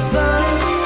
sun.